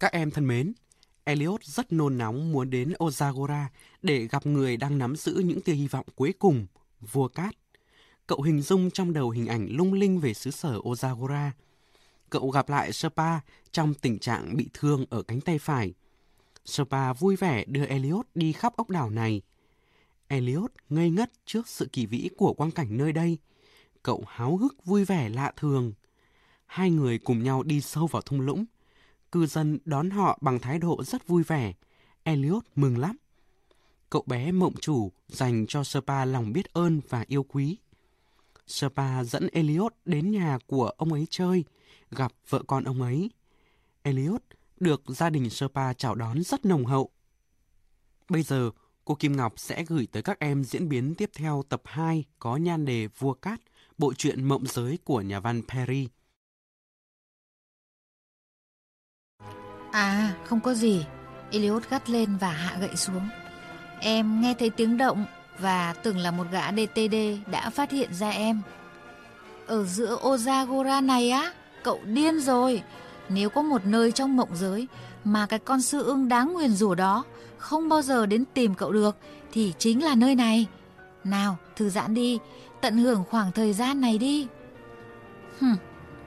Các em thân mến, Elliot rất nôn nóng muốn đến Ozagora để gặp người đang nắm giữ những tia hy vọng cuối cùng, vua cát. Cậu hình dung trong đầu hình ảnh lung linh về xứ sở Ozagora. Cậu gặp lại Serpa trong tình trạng bị thương ở cánh tay phải. Serpa vui vẻ đưa Elliot đi khắp ốc đảo này. Elliot ngây ngất trước sự kỳ vĩ của quang cảnh nơi đây. Cậu háo hức vui vẻ lạ thường. Hai người cùng nhau đi sâu vào thung lũng. Cư dân đón họ bằng thái độ rất vui vẻ. Elliot mừng lắm. Cậu bé mộng chủ dành cho Serpa lòng biết ơn và yêu quý. Serpa dẫn Elliot đến nhà của ông ấy chơi, gặp vợ con ông ấy. Elliot được gia đình Serpa chào đón rất nồng hậu. Bây giờ, cô Kim Ngọc sẽ gửi tới các em diễn biến tiếp theo tập 2 có nhan đề Vua Cát, bộ truyện mộng giới của nhà văn Perry. À, không có gì. Elliot gắt lên và hạ gậy xuống. Em nghe thấy tiếng động và tưởng là một gã DTD đã phát hiện ra em. Ở giữa Ozagora này á, cậu điên rồi. Nếu có một nơi trong mộng giới mà cái con sư ưng đáng nguyền rủa đó không bao giờ đến tìm cậu được thì chính là nơi này. Nào, thư giãn đi, tận hưởng khoảng thời gian này đi. Hừm,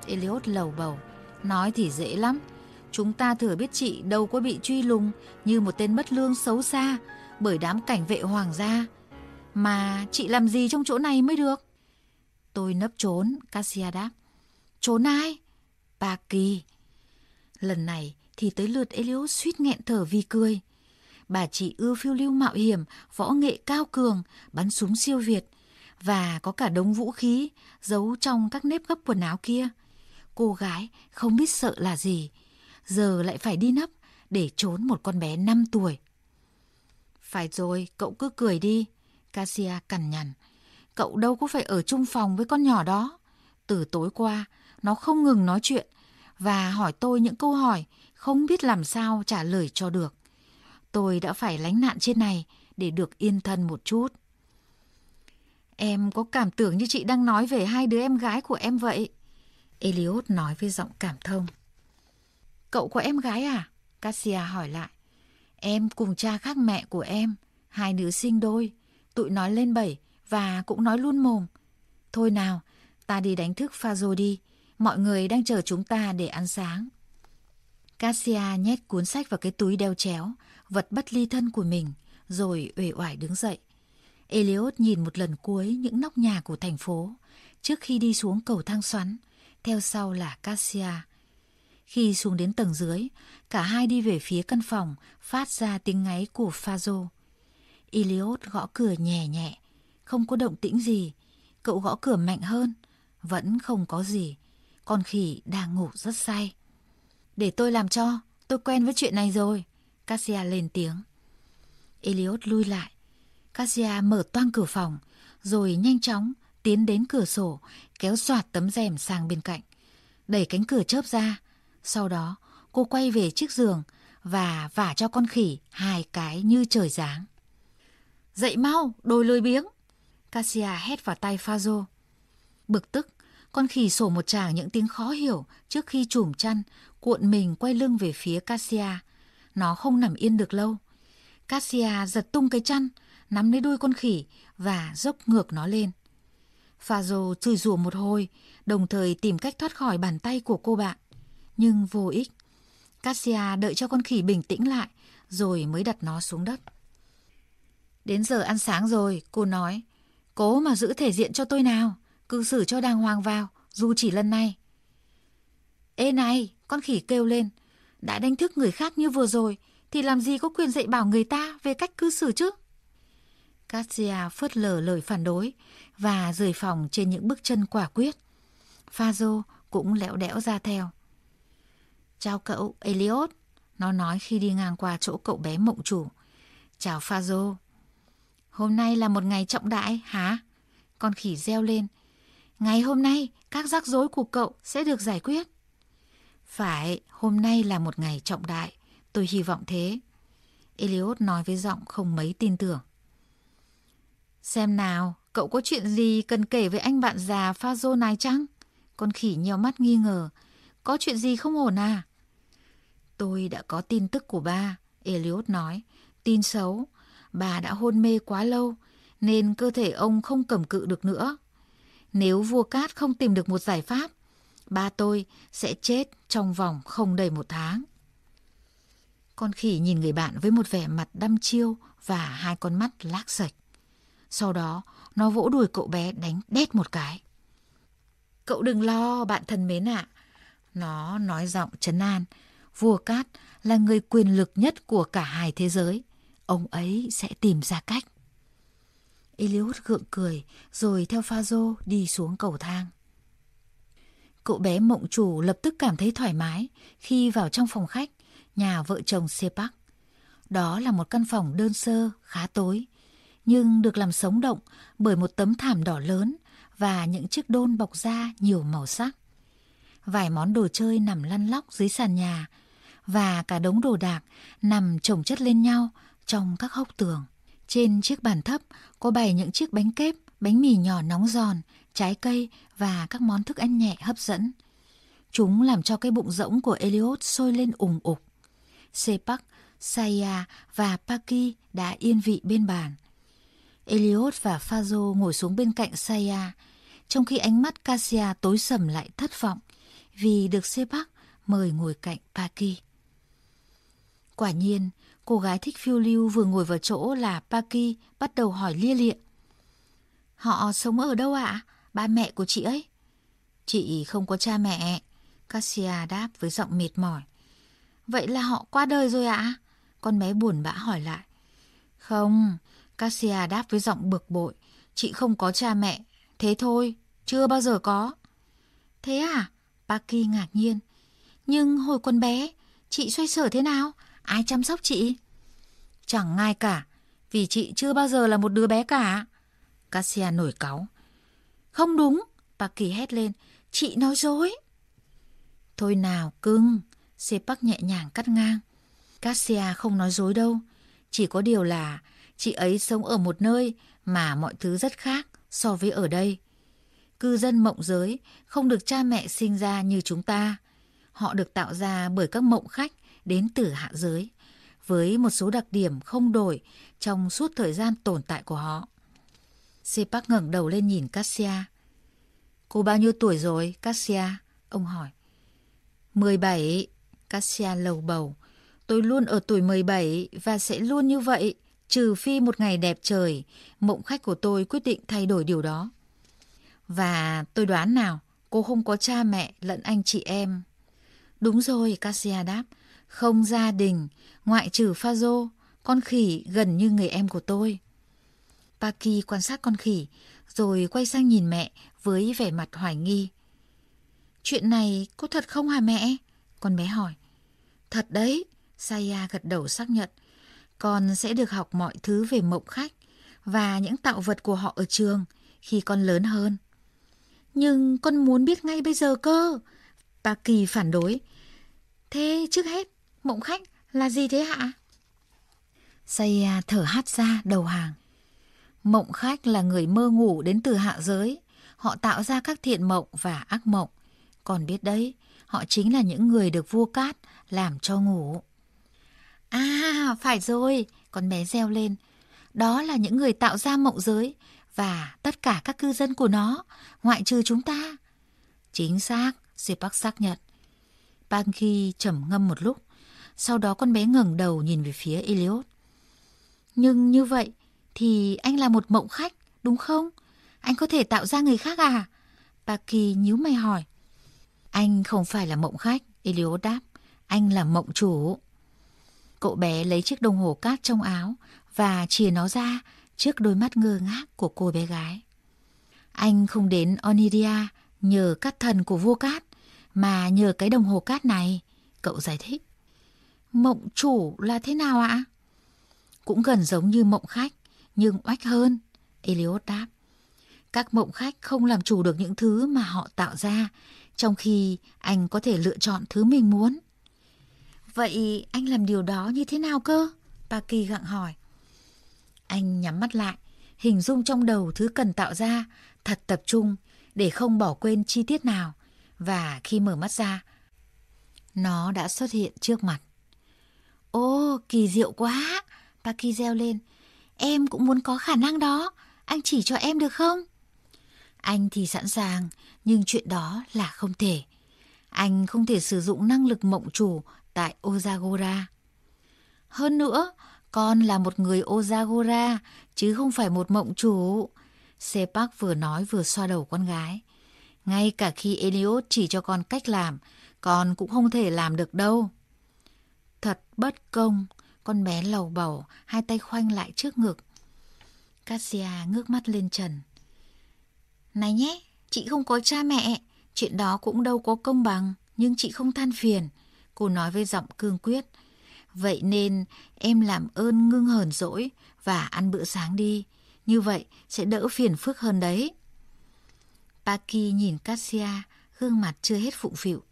Elliot lầu bầu, nói thì dễ lắm. Chúng ta thừa biết chị đâu có bị truy lùng như một tên mất lương xấu xa bởi đám cảnh vệ hoàng gia. Mà chị làm gì trong chỗ này mới được? Tôi nấp trốn, Cassia đáp. Trốn ai? Bà Kỳ. Lần này thì tới lượt Elio suýt nghẹn thở vì cười. Bà chị ưa phiêu lưu mạo hiểm, võ nghệ cao cường, bắn súng siêu việt và có cả đống vũ khí giấu trong các nếp gấp quần áo kia. Cô gái không biết sợ là gì, giờ lại phải đi nấp để trốn một con bé 5 tuổi. Phải rồi, cậu cứ cười đi. Cassia cằn nhằn. Cậu đâu có phải ở chung phòng với con nhỏ đó. Từ tối qua, nó không ngừng nói chuyện và hỏi tôi những câu hỏi không biết làm sao trả lời cho được. Tôi đã phải lánh nạn trên này để được yên thân một chút. Em có cảm tưởng như chị đang nói về hai đứa em gái của em vậy. Eliot nói với giọng cảm thông. Cậu có em gái à? Cassia hỏi lại. Em cùng cha khác mẹ của em, hai đứa sinh đôi. Tụi nói lên bảy và cũng nói luôn mồm. Thôi nào, ta đi đánh thức pha rồi đi. Mọi người đang chờ chúng ta để ăn sáng. Cassia nhét cuốn sách vào cái túi đeo chéo, vật bất ly thân của mình, rồi uể oải đứng dậy. Eliot nhìn một lần cuối những nóc nhà của thành phố, trước khi đi xuống cầu thang xoắn, theo sau là Cassia. Khi xuống đến tầng dưới, cả hai đi về phía căn phòng phát ra tiếng ngáy của Fazo. Eliot gõ cửa nhẹ nhẹ, không có động tĩnh gì. Cậu gõ cửa mạnh hơn, vẫn không có gì. Con khỉ đang ngủ rất say. Để tôi làm cho, tôi quen với chuyện này rồi. Cassia lên tiếng. Eliot lui lại. Cassia mở toang cửa phòng, rồi nhanh chóng tiến đến cửa sổ, kéo soạt tấm rèm sang bên cạnh. Đẩy cánh cửa chớp ra, sau đó cô quay về chiếc giường và vả cho con khỉ hai cái như trời giáng. Dậy mau, đôi lười biếng. Cassia hét vào tay Fazo. Bực tức, con khỉ sổ một tràng những tiếng khó hiểu trước khi chùm chăn, cuộn mình quay lưng về phía Cassia. Nó không nằm yên được lâu. Cassia giật tung cái chăn, nắm lấy đuôi con khỉ và dốc ngược nó lên. Fazo chửi rủa một hồi, đồng thời tìm cách thoát khỏi bàn tay của cô bạn. Nhưng vô ích. Cassia đợi cho con khỉ bình tĩnh lại, rồi mới đặt nó xuống đất. Đến giờ ăn sáng rồi, cô nói. Cố mà giữ thể diện cho tôi nào, cư xử cho đàng hoàng vào, dù chỉ lần này. Ê này, con khỉ kêu lên. Đã đánh thức người khác như vừa rồi, thì làm gì có quyền dạy bảo người ta về cách cư xử chứ? Cassia phớt lờ lời phản đối và rời phòng trên những bước chân quả quyết. Phazo cũng lẽo đẽo ra theo. Chào cậu, Elliot. Nó nói khi đi ngang qua chỗ cậu bé mộng chủ. Chào Fazo. Hôm nay là một ngày trọng đại, hả? Con khỉ reo lên. Ngày hôm nay, các rắc rối của cậu sẽ được giải quyết. Phải, hôm nay là một ngày trọng đại. Tôi hy vọng thế. Elliot nói với giọng không mấy tin tưởng. Xem nào, cậu có chuyện gì cần kể với anh bạn già Fazo này chăng? Con khỉ nhéo mắt nghi ngờ. Có chuyện gì không ổn à? Tôi đã có tin tức của ba, Elliot nói. Tin xấu, bà đã hôn mê quá lâu, nên cơ thể ông không cầm cự được nữa. Nếu vua cát không tìm được một giải pháp, ba tôi sẽ chết trong vòng không đầy một tháng. Con khỉ nhìn người bạn với một vẻ mặt đăm chiêu và hai con mắt lác sạch. Sau đó, nó vỗ đuổi cậu bé đánh đét một cái. Cậu đừng lo, bạn thân mến ạ. Nó nói giọng trấn an. Vua Cát là người quyền lực nhất của cả hai thế giới. Ông ấy sẽ tìm ra cách. Eliud gượng cười rồi theo pha dô đi xuống cầu thang. Cậu bé mộng chủ lập tức cảm thấy thoải mái khi vào trong phòng khách nhà vợ chồng Sepak. Đó là một căn phòng đơn sơ, khá tối, nhưng được làm sống động bởi một tấm thảm đỏ lớn và những chiếc đôn bọc da nhiều màu sắc. Vài món đồ chơi nằm lăn lóc dưới sàn nhà và cả đống đồ đạc nằm chồng chất lên nhau trong các hốc tường. Trên chiếc bàn thấp có bày những chiếc bánh kép, bánh mì nhỏ nóng giòn, trái cây và các món thức ăn nhẹ hấp dẫn. Chúng làm cho cái bụng rỗng của Elliot sôi lên ủng ục. Sepak, Saya và Paki đã yên vị bên bàn. Elliot và Fazo ngồi xuống bên cạnh Saya, trong khi ánh mắt Cassia tối sầm lại thất vọng vì được Sepak mời ngồi cạnh Paki. Quả nhiên, cô gái thích phiêu lưu vừa ngồi vào chỗ là Paki bắt đầu hỏi lia lịa. Họ sống ở đâu ạ? Ba mẹ của chị ấy? Chị không có cha mẹ. Cassia đáp với giọng mệt mỏi. Vậy là họ qua đời rồi ạ? Con bé buồn bã hỏi lại. Không, Cassia đáp với giọng bực bội. Chị không có cha mẹ. Thế thôi, chưa bao giờ có. Thế à? Paki ngạc nhiên. Nhưng hồi con bé, chị xoay sở thế nào? Ai chăm sóc chị? Chẳng ai cả, vì chị chưa bao giờ là một đứa bé cả. Cassia nổi cáu. Không đúng, Paki hét lên. Chị nói dối. Thôi nào, cưng. Sepak nhẹ nhàng cắt ngang. Cassia không nói dối đâu. Chỉ có điều là chị ấy sống ở một nơi mà mọi thứ rất khác so với ở đây. Cư dân mộng giới không được cha mẹ sinh ra như chúng ta. Họ được tạo ra bởi các mộng khách đến từ hạ giới, với một số đặc điểm không đổi trong suốt thời gian tồn tại của họ. Sepak ngẩng đầu lên nhìn Cassia. Cô bao nhiêu tuổi rồi, Cassia? Ông hỏi. 17, Cassia lầu bầu. Tôi luôn ở tuổi 17 và sẽ luôn như vậy, trừ phi một ngày đẹp trời, mộng khách của tôi quyết định thay đổi điều đó. Và tôi đoán nào, cô không có cha mẹ lẫn anh chị em. Đúng rồi, Cassia đáp. Không gia đình, ngoại trừ Fazo, con khỉ gần như người em của tôi. Paki quan sát con khỉ, rồi quay sang nhìn mẹ với vẻ mặt hoài nghi. Chuyện này có thật không hả mẹ? Con bé hỏi. Thật đấy, Saya gật đầu xác nhận. Con sẽ được học mọi thứ về mộng khách và những tạo vật của họ ở trường khi con lớn hơn. Nhưng con muốn biết ngay bây giờ cơ. Paki phản đối. Thế trước hết, mộng khách là gì thế hả? Saya thở hắt ra đầu hàng. Mộng khách là người mơ ngủ đến từ hạ giới. Họ tạo ra các thiện mộng và ác mộng. Còn biết đấy, họ chính là những người được vua cát làm cho ngủ. À, phải rồi, con bé reo lên. Đó là những người tạo ra mộng giới và tất cả các cư dân của nó, ngoại trừ chúng ta. Chính xác, Sepak xác nhận. Banki trầm ngâm một lúc, sau đó con bé ngẩng đầu nhìn về phía Eliot. Nhưng như vậy thì anh là một mộng khách, đúng không? Anh có thể tạo ra người khác à? Paki nhíu mày hỏi. Anh không phải là mộng khách, Eliot đáp. Anh là mộng chủ. Cậu bé lấy chiếc đồng hồ cát trong áo và chìa nó ra trước đôi mắt ngơ ngác của cô bé gái. Anh không đến Oniria nhờ các thần của vua cát, mà nhờ cái đồng hồ cát này, cậu giải thích. Mộng chủ là thế nào ạ? Cũng gần giống như mộng khách, nhưng oách hơn, Eliot đáp. Các mộng khách không làm chủ được những thứ mà họ tạo ra, trong khi anh có thể lựa chọn thứ mình muốn. Vậy anh làm điều đó như thế nào cơ? Paki gặng hỏi. Anh nhắm mắt lại, hình dung trong đầu thứ cần tạo ra, thật tập trung để không bỏ quên chi tiết nào. Và khi mở mắt ra, nó đã xuất hiện trước mặt. Ô, kỳ diệu quá. Paki reo lên. Em cũng muốn có khả năng đó. Anh chỉ cho em được không? Anh thì sẵn sàng, nhưng chuyện đó là không thể. Anh không thể sử dụng năng lực mộng chủ tại Ozagora. Hơn nữa, con là một người Ozagora, chứ không phải một mộng chủ. Sepak vừa nói vừa xoa đầu con gái. Ngay cả khi Eliot chỉ cho con cách làm, con cũng không thể làm được đâu. Thật bất công, con bé lầu bầu, hai tay khoanh lại trước ngực. Cassia ngước mắt lên trần. Này nhé, chị không có cha mẹ, chuyện đó cũng đâu có công bằng, nhưng chị không than phiền. Cô nói với giọng cương quyết. Vậy nên em làm ơn ngưng hờn dỗi và ăn bữa sáng đi. Như vậy sẽ đỡ phiền phức hơn đấy. Paki nhìn Cassia, gương mặt chưa hết phụng phịu.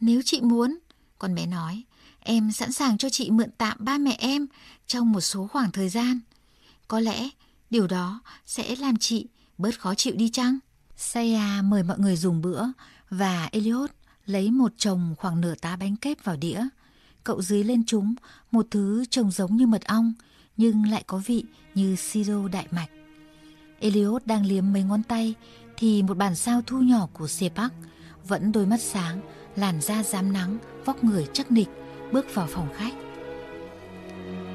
Nếu chị muốn, con bé nói, em sẵn sàng cho chị mượn tạm ba mẹ em trong một số khoảng thời gian. Có lẽ điều đó sẽ làm chị bớt khó chịu đi chăng? Saya mời mọi người dùng bữa và Elliot lấy một chồng khoảng nửa tá bánh kép vào đĩa. Cậu dưới lên chúng một thứ trông giống như mật ong nhưng lại có vị như siro đại mạch. Elliot đang liếm mấy ngón tay thì một bản sao thu nhỏ của Sepak vẫn đôi mắt sáng, làn da rám nắng, vóc người chắc nịch bước vào phòng khách.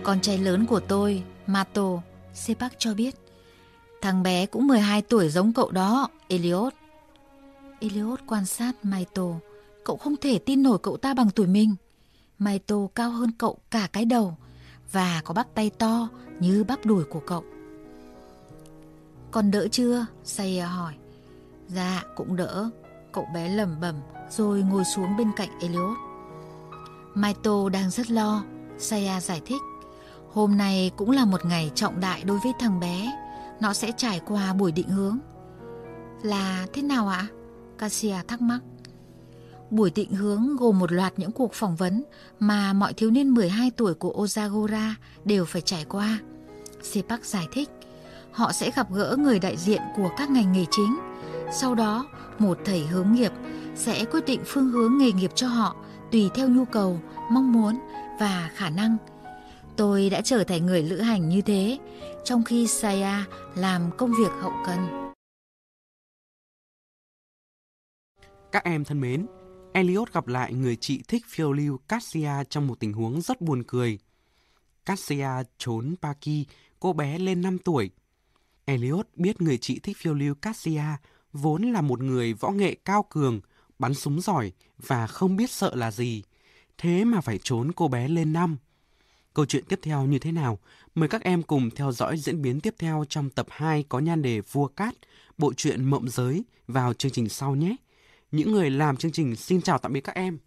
Con trai lớn của tôi, Mato, Sepak cho biết. Thằng bé cũng 12 tuổi giống cậu đó, Elliot. Elliot quan sát Maito. Cậu không thể tin nổi cậu ta bằng tuổi mình. Maito cao hơn cậu cả cái đầu và có bắp tay to như bắp đùi của cậu. Còn đỡ chưa? Say hỏi. Dạ, cũng đỡ. Cậu bé lẩm bẩm rồi ngồi xuống bên cạnh Elliot. Maito đang rất lo. Saya giải thích. Hôm nay cũng là một ngày trọng đại đối với thằng bé. Nó sẽ trải qua buổi định hướng. Là thế nào ạ? Cassia thắc mắc. Buổi định hướng gồm một loạt những cuộc phỏng vấn mà mọi thiếu niên 12 tuổi của Ozagora đều phải trải qua. Sepak giải thích, họ sẽ gặp gỡ người đại diện của các ngành nghề chính. Sau đó, một thầy hướng nghiệp sẽ quyết định phương hướng nghề nghiệp cho họ tùy theo nhu cầu, mong muốn và khả năng. Tôi đã trở thành người lữ hành như thế, trong khi Saya làm công việc hậu cần. Các em thân mến, Elliot gặp lại người chị thích phiêu lưu Cassia trong một tình huống rất buồn cười. Cassia trốn Paki, cô bé lên 5 tuổi. Elliot biết người chị thích phiêu lưu Cassia vốn là một người võ nghệ cao cường, bắn súng giỏi và không biết sợ là gì. Thế mà phải trốn cô bé lên năm. Câu chuyện tiếp theo như thế nào? Mời các em cùng theo dõi diễn biến tiếp theo trong tập 2 có nhan đề Vua Cát, bộ truyện Mộng Giới vào chương trình sau nhé. Những người làm chương trình xin chào tạm biệt các em.